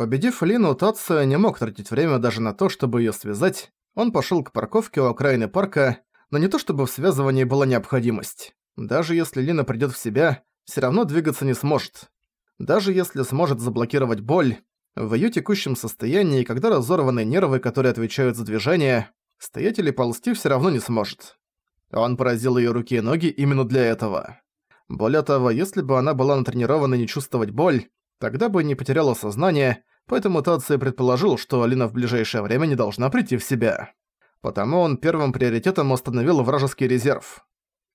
Победив Лину, Тация не мог тратить время даже на то, чтобы её связать. Он пошёл к парковке у окраины парка, но не то чтобы в связывании была необходимость. Даже если Лина придёт в себя, всё равно двигаться не сможет. Даже если сможет заблокировать боль, в её текущем состоянии, когда разорваны нервы, которые отвечают за движение, стоять или ползти всё равно не сможет. Он поразил её руки и ноги именно для этого. Более того, если бы она была натренирована не чувствовать боль, тогда бы не потеряла сознание, поэтому Таци предположил, что Алина в ближайшее время не должна прийти в себя. Потому он первым приоритетом установил вражеский резерв.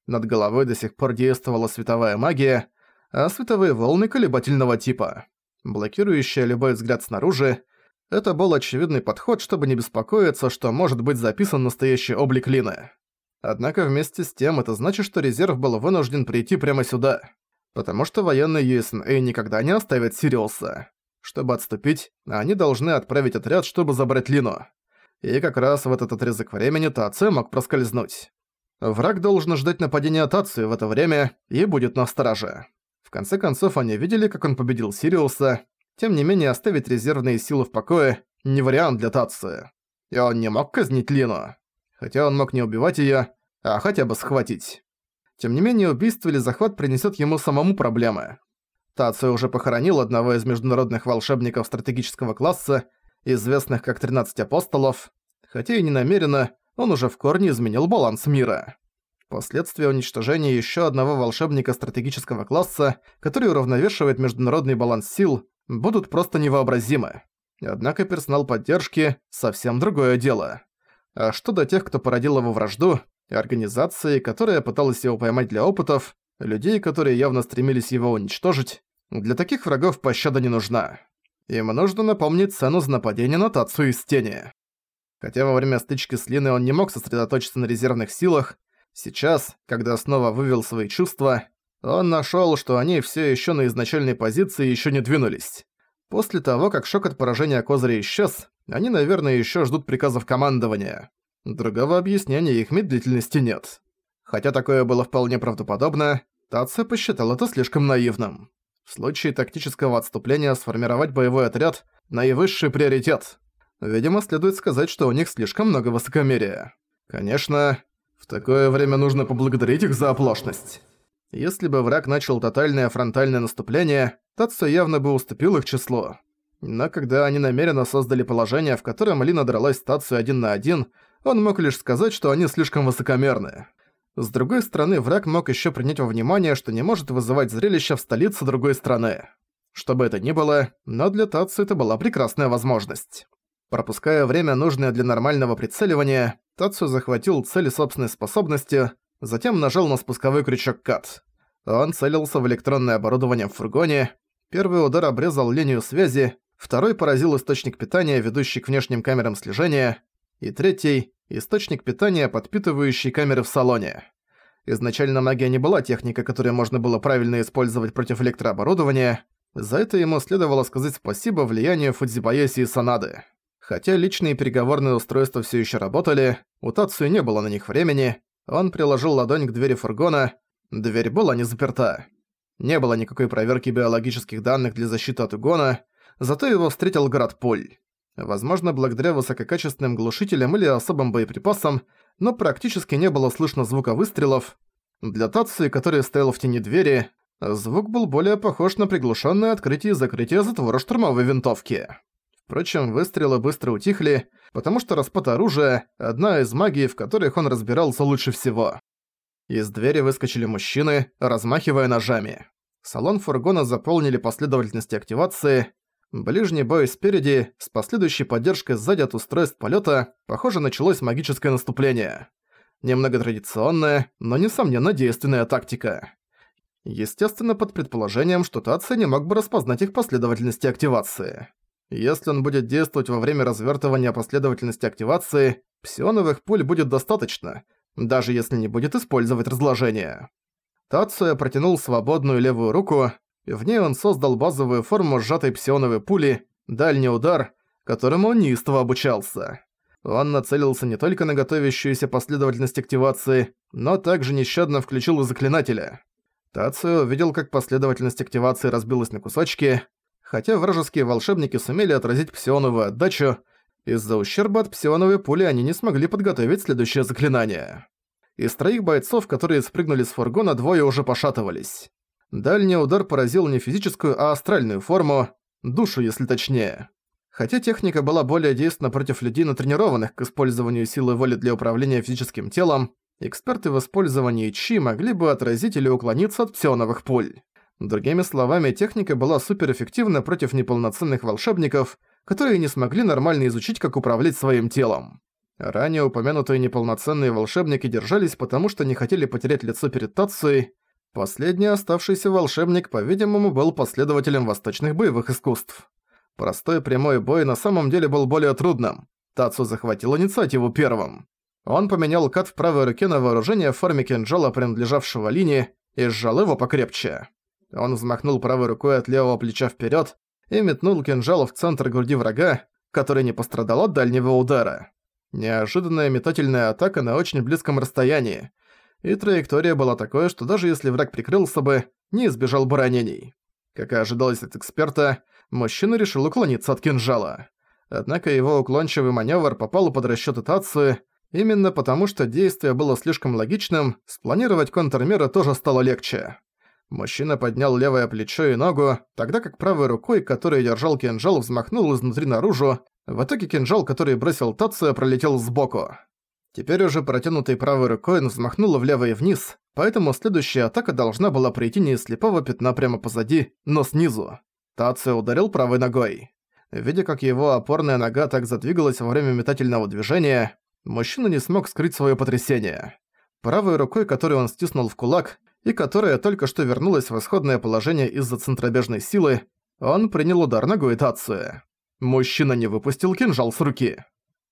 Над головой до сих пор действовала световая магия, а световые волны колебательного типа, блокирующая любой взгляд снаружи, это был очевидный подход, чтобы не беспокоиться, что может быть записан настоящий облик Лины. Однако вместе с тем это значит, что резерв был вынужден прийти прямо сюда. Потому что военные USNA никогда не оставят Сириуса. Чтобы отступить, они должны отправить отряд, чтобы забрать Лину. И как раз в этот отрезок времени Тацию мог проскользнуть. Враг должен ждать нападения Тацию в это время и будет на страже. В конце концов, они видели, как он победил Сириуса. Тем не менее, оставить резервные силы в покое – не вариант для Тацию. И он не мог казнить Лину. Хотя он мог не убивать её, а хотя бы схватить. Тем не менее, убийство или захват принесет ему самому проблемы. Тацию уже похоронил одного из международных волшебников стратегического класса, известных как 13 апостолов, хотя и не намеренно, он уже в корне изменил баланс мира. Последствия уничтожения еще одного волшебника стратегического класса, который уравновешивает международный баланс сил, будут просто невообразимы. Однако персонал поддержки – совсем другое дело. А что до тех, кто породил его вражду, организации, которая пыталась его поймать для опытов, людей, которые явно стремились его уничтожить, для таких врагов пощада не нужна. Им нужно напомнить цену за нападение на Тацу из тени. Хотя во время стычки с Линой он не мог сосредоточиться на резервных силах, сейчас, когда снова вывел свои чувства, он нашёл, что они всё ещё на изначальной позиции ещё не двинулись. После того, как шок от поражения Козыря исчез, они, наверное, ещё ждут приказов командования. Другого объяснения их медлительности нет. Хотя такое было вполне правдоподобно, Тация посчитал это слишком наивным. В случае тактического отступления сформировать боевой отряд – наивысший приоритет. Видимо, следует сказать, что у них слишком много высокомерия. Конечно, в такое время нужно поблагодарить их за оплошность. Если бы враг начал тотальное фронтальное наступление, Татсу явно бы уступил их числу. Но когда они намеренно создали положение, в котором Лина дралась с Татсу один на один, он мог лишь сказать, что они слишком высокомерны. С другой стороны, враг мог еще принять во внимание, что не может вызывать зрелище в столице другой страны. Что бы это ни было, но для Татсу это была прекрасная возможность. Пропуская время, нужное для нормального прицеливания, Татсу захватил цель собственной способностью, затем нажал на спусковой крючок КАТ. Он целился в электронное оборудование в фургоне, первый удар обрезал линию связи, второй поразил источник питания, ведущий к внешним камерам слежения, и третий – источник питания, подпитывающий камеры в салоне. Изначально магия не была техникой, которую можно было правильно использовать против электрооборудования, за это ему следовало сказать спасибо влиянию Фудзибаеси и Санады. Хотя личные переговорные устройства все еще работали, у Тацию не было на них времени, он приложил ладонь к двери фургона, дверь была не заперта. Не было никакой проверки биологических данных для защиты от угона, зато его встретил град пуль. Возможно, благодаря высококачественным глушителям или особым боеприпасам, но практически не было слышно звука выстрелов. Для Тации, который стоял в тени двери, звук был более похож на приглушенное открытие и закрытие затвора штурмовой винтовки. Впрочем, выстрелы быстро утихли, потому что распад оружия – одна из магий, в которых он разбирался лучше всего. Из двери выскочили мужчины, размахивая ножами. Салон фургона заполнили последовательности активации – Ближний бой спереди, с последующей поддержкой сзади от устройств полета, похоже, началось магическое наступление. Немного традиционная, но, несомненно, действенная тактика. Естественно, под предположением, что Тация не мог бы распознать их последовательности активации. Если он будет действовать во время развертывания последовательности активации, псионовых пуль будет достаточно, даже если не будет использовать разложение. Тация протянул свободную левую руку, в ней он создал базовую форму сжатой псионовой пули, дальний удар, которому он неистово обучался. Он нацелился не только на готовящуюся последовательность активации, но также нещадно включил и заклинателя. Тацио видел, как последовательность активации разбилась на кусочки. хотя вражеские волшебники сумели отразить псионовую отдачу, из-за ущерба от псионовой пули они не смогли подготовить следующее заклинание. Из троих бойцов, которые спрыгнули с фургона, двое уже пошатывались. Дальний удар поразил не физическую, а астральную форму, душу, если точнее. Хотя техника была более действенна против людей, натренированных к использованию силы воли для управления физическим телом, эксперты в использовании Чи могли бы отразить или уклониться от псионовых пуль. Другими словами, техника была суперэффективна против неполноценных волшебников, которые не смогли нормально изучить, как управлять своим телом. Ранее упомянутые неполноценные волшебники держались потому, что не хотели потерять лицо перед Тацией. Последний оставшийся волшебник, по-видимому, был последователем восточных боевых искусств. Простой прямой бой на самом деле был более трудным. Тацу захватил инициативу первым. Он поменял кат в правой руке на вооружение в форме кинжала, принадлежавшего Лине, и сжал его покрепче. Он взмахнул правой рукой от левого плеча вперед и метнул кинжал в центр груди врага, который не пострадал от дальнего удара. Неожиданная метательная атака на очень близком расстоянии, и траектория была такой, что даже если враг прикрылся бы, не избежал бы ранений. Как и ожидалось от эксперта, мужчина решил уклониться от кинжала. Однако его уклончивый маневр попал под расчёты Тацию, Именно потому, что действие было слишком логичным, спланировать контрмеры тоже стало легче. Мужчина поднял левое плечо и ногу, тогда как правой рукой, которой держал кинжал, взмахнул изнутри наружу. В итоге кинжал, который бросил Тация, пролетел сбоку. Теперь уже протянутой правой рукой он взмахнул влево и вниз, поэтому следующая атака должна была прийти не из слепого пятна прямо позади, но снизу. Тация ударил правой ногой. Видя, как его опорная нога так задвигалась во время метательного движения, мужчина не смог скрыть своё потрясение. Правой рукой, которую он стиснул в кулак, и которая только что вернулась в исходное положение из-за центробежной силы, он принял удар ногой Тацию. Мужчина не выпустил кинжал с руки.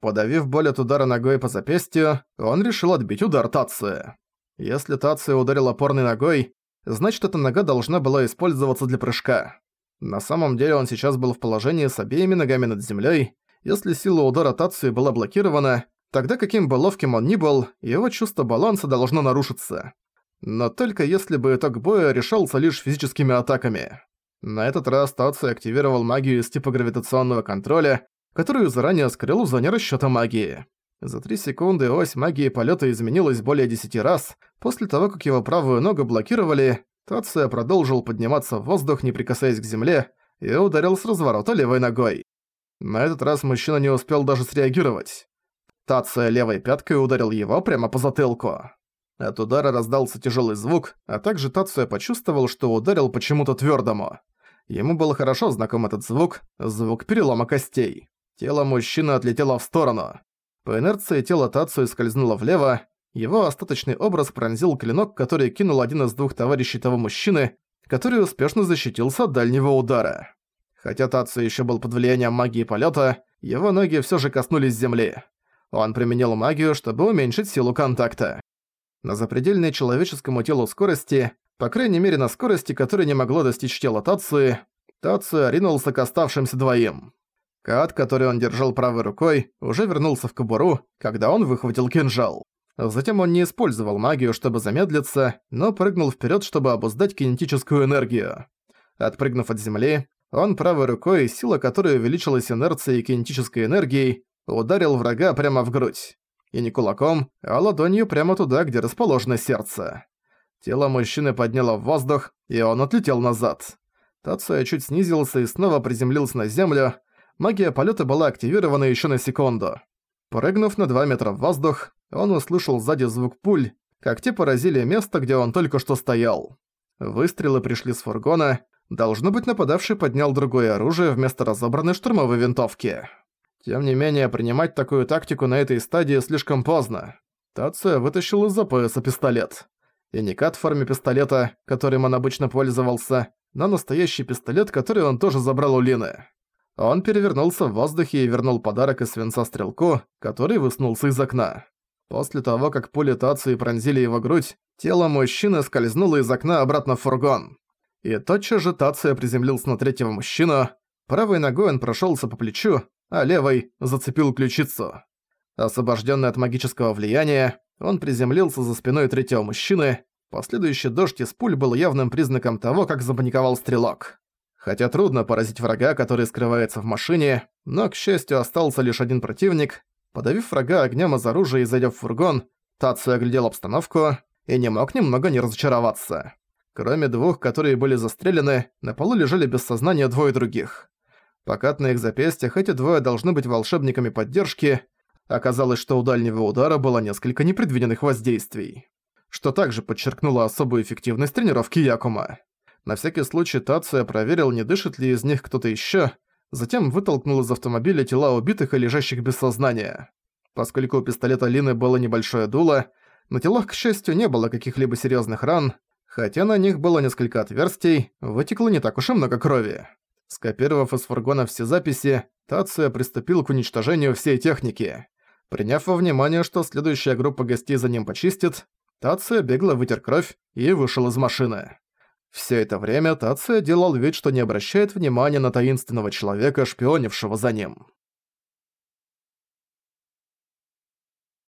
Подавив боль от удара ногой по запястью, он решил отбить удар Тацию. Если Тация ударил опорной ногой, значит эта нога должна была использоваться для прыжка. На самом деле он сейчас был в положении с обеими ногами над землей. Если сила удара Тации была блокирована, Тогда каким бы ловким он ни был, его чувство баланса должно нарушиться. Но только если бы итог боя решался лишь физическими атаками. На этот раз Таци активировал магию из типа гравитационного контроля, которую заранее скрыл в зоне расчёта магии. За 3 секунды ось магии полёта изменилась более 10 раз. После того, как его правую ногу блокировали, Тация продолжил подниматься в воздух, не прикасаясь к земле, и ударил с разворота левой ногой. На этот раз мужчина не успел даже среагировать. Тация левой пяткой ударил его прямо по затылку. От удара раздался тяжелый звук, а также Тация почувствовал, что ударил почему-то твердому. Ему был хорошо знаком этот звук, звук перелома костей. Тело мужчины отлетело в сторону. По инерции тело Тацию скользнуло влево, его остаточный образ пронзил клинок, который кинул один из двух товарищей того мужчины, который успешно защитился от дальнего удара. Хотя Тацию еще был под влиянием магии полета, его ноги все же коснулись земли. Он применил магию, чтобы уменьшить силу контакта. На запредельной человеческому телу скорости, по крайней мере на скорости, которой не могло достичь тело Тацуи, Тацуя ринулся к оставшимся двоим. Кат, который он держал правой рукой, уже вернулся в кобуру, когда он выхватил кинжал. Затем он не использовал магию, чтобы замедлиться, но прыгнул вперед, чтобы обуздать кинетическую энергию. Отпрыгнув от земли, он правой рукой, сила которой увеличилась инерцией и кинетической энергией, ударил врага прямо в грудь. И не кулаком, а ладонью прямо туда, где расположено сердце. Тело мужчины подняло в воздух, и он отлетел назад. Тацуя чуть снизился и снова приземлился на землю. Магия полета была активирована еще на секунду. Прыгнув на 2 метра в воздух, он услышал сзади звук пуль, как те поразили место, где он только что стоял. Выстрелы пришли с фургона. Должно быть, нападавший поднял другое оружие вместо разобранной штурмовой винтовки. Тем не менее, принимать такую тактику на этой стадии слишком поздно. Тация вытащил из-за пояса пистолет. И не кат в форме пистолета, которым он обычно пользовался, но настоящий пистолет, который он тоже забрал у Лины. Он перевернулся в воздухе и вернул подарок из свинца стрелку, который высунулся из окна. После того, как пули Тации пронзили его грудь, тело мужчины скользнуло из окна обратно в фургон. И тотчас же Тация приземлился на третьего мужчину. Правой ногой он прошелся по плечу, а левой зацепил ключицу. Освобожденный от магического влияния, он приземлился за спиной третьего мужчины. Последующий дождь из пуль был явным признаком того, как запаниковал стрелок. Хотя трудно поразить врага, который скрывается в машине, но, к счастью, остался лишь один противник. Подавив врага огнем из оружия и зайдя в фургон, Тацу оглядел обстановку и не мог немного не разочароваться. Кроме двух, которые были застрелены, на полу лежали без сознания двое других. Пока на их запястьях эти двое должны быть волшебниками поддержки, оказалось, что у дальнего удара было несколько непредвиденных воздействий. Что также подчеркнуло особую эффективность тренировки Якума. На всякий случай Тация проверил, не дышит ли из них кто-то ещё, затем вытолкнул из автомобиля тела убитых и лежащих без сознания. Поскольку у пистолета Лины было небольшое дуло, на телах, к счастью, не было каких-либо серьёзных ран, хотя на них было несколько отверстий, вытекло не так уж и много крови. Скопировав из фургона все записи, Тация приступил к уничтожению всей техники. Приняв во внимание, что следующая группа гостей за ним почистит, Тация бегло вытер кровь и вышел из машины. Все это время Тация делал вид, что не обращает внимания на таинственного человека, шпионившего за ним.